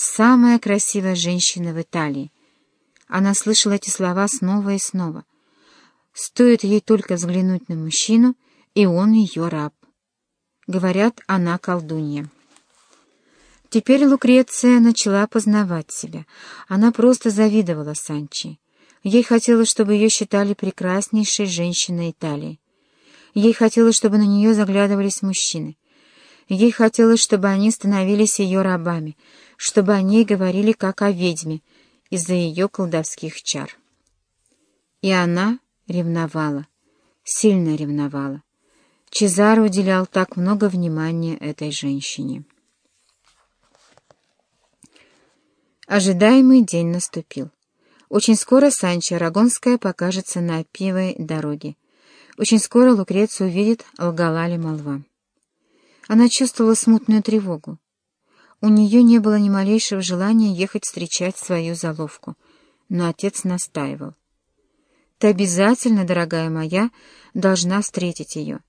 самая красивая женщина в Италии. Она слышала эти слова снова и снова. Стоит ей только взглянуть на мужчину, и он ее раб. Говорят, она колдунья. Теперь Лукреция начала познавать себя. Она просто завидовала Санчи. Ей хотелось, чтобы ее считали прекраснейшей женщиной Италии. Ей хотелось, чтобы на нее заглядывались мужчины. Ей хотелось, чтобы они становились ее рабами, чтобы о ней говорили как о ведьме из-за ее колдовских чар. И она ревновала, сильно ревновала. Чезаро уделял так много внимания этой женщине. Ожидаемый день наступил. Очень скоро Санчо Арагонская покажется на пивой дороге. Очень скоро Лукреция увидит, лгала ли молва. Она чувствовала смутную тревогу. У нее не было ни малейшего желания ехать встречать свою заловку, но отец настаивал. «Ты обязательно, дорогая моя, должна встретить ее.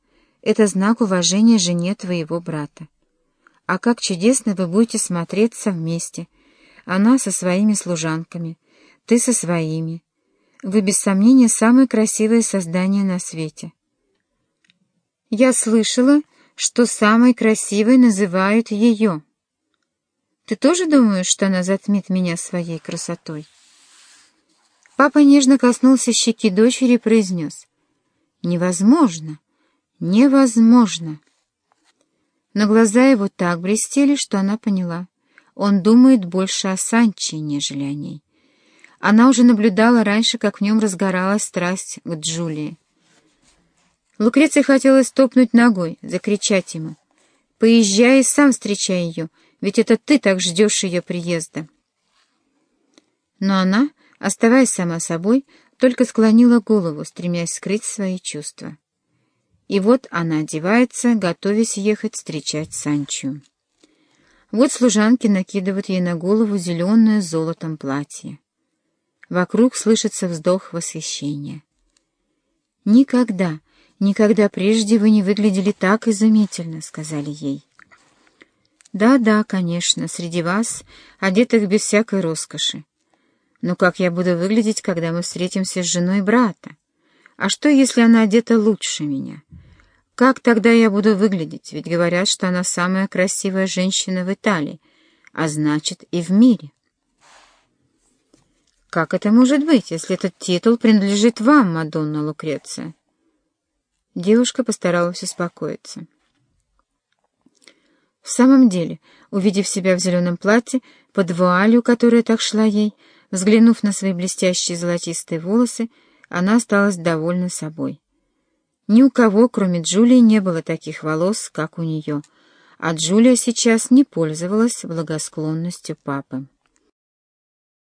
Это знак уважения жене твоего брата. А как чудесно вы будете смотреться вместе. Она со своими служанками, ты со своими. Вы, без сомнения, самое красивое создание на свете». «Я слышала, что самой красивой называют ее. Ты тоже думаешь, что она затмит меня своей красотой? Папа нежно коснулся щеки дочери и произнес. Невозможно, невозможно. Но глаза его так блестели, что она поняла. Он думает больше о Санче, нежели о ней. Она уже наблюдала раньше, как в нем разгоралась страсть к Джулии. Лукреции хотелось топнуть ногой, закричать ему. «Поезжай и сам встречай ее, ведь это ты так ждешь ее приезда». Но она, оставаясь сама собой, только склонила голову, стремясь скрыть свои чувства. И вот она одевается, готовясь ехать встречать Санчо. Вот служанки накидывают ей на голову зеленое золотом платье. Вокруг слышится вздох восхищения. Никогда, «Никогда прежде вы не выглядели так изумительно», — сказали ей. «Да-да, конечно, среди вас, одетых без всякой роскоши. Но как я буду выглядеть, когда мы встретимся с женой брата? А что, если она одета лучше меня? Как тогда я буду выглядеть? Ведь говорят, что она самая красивая женщина в Италии, а значит и в мире». «Как это может быть, если этот титул принадлежит вам, Мадонна Лукреция?» Девушка постаралась успокоиться. В самом деле, увидев себя в зеленом платье, под вуалью, которая так шла ей, взглянув на свои блестящие золотистые волосы, она осталась довольна собой. Ни у кого, кроме Джулии, не было таких волос, как у нее, а Джулия сейчас не пользовалась благосклонностью папы.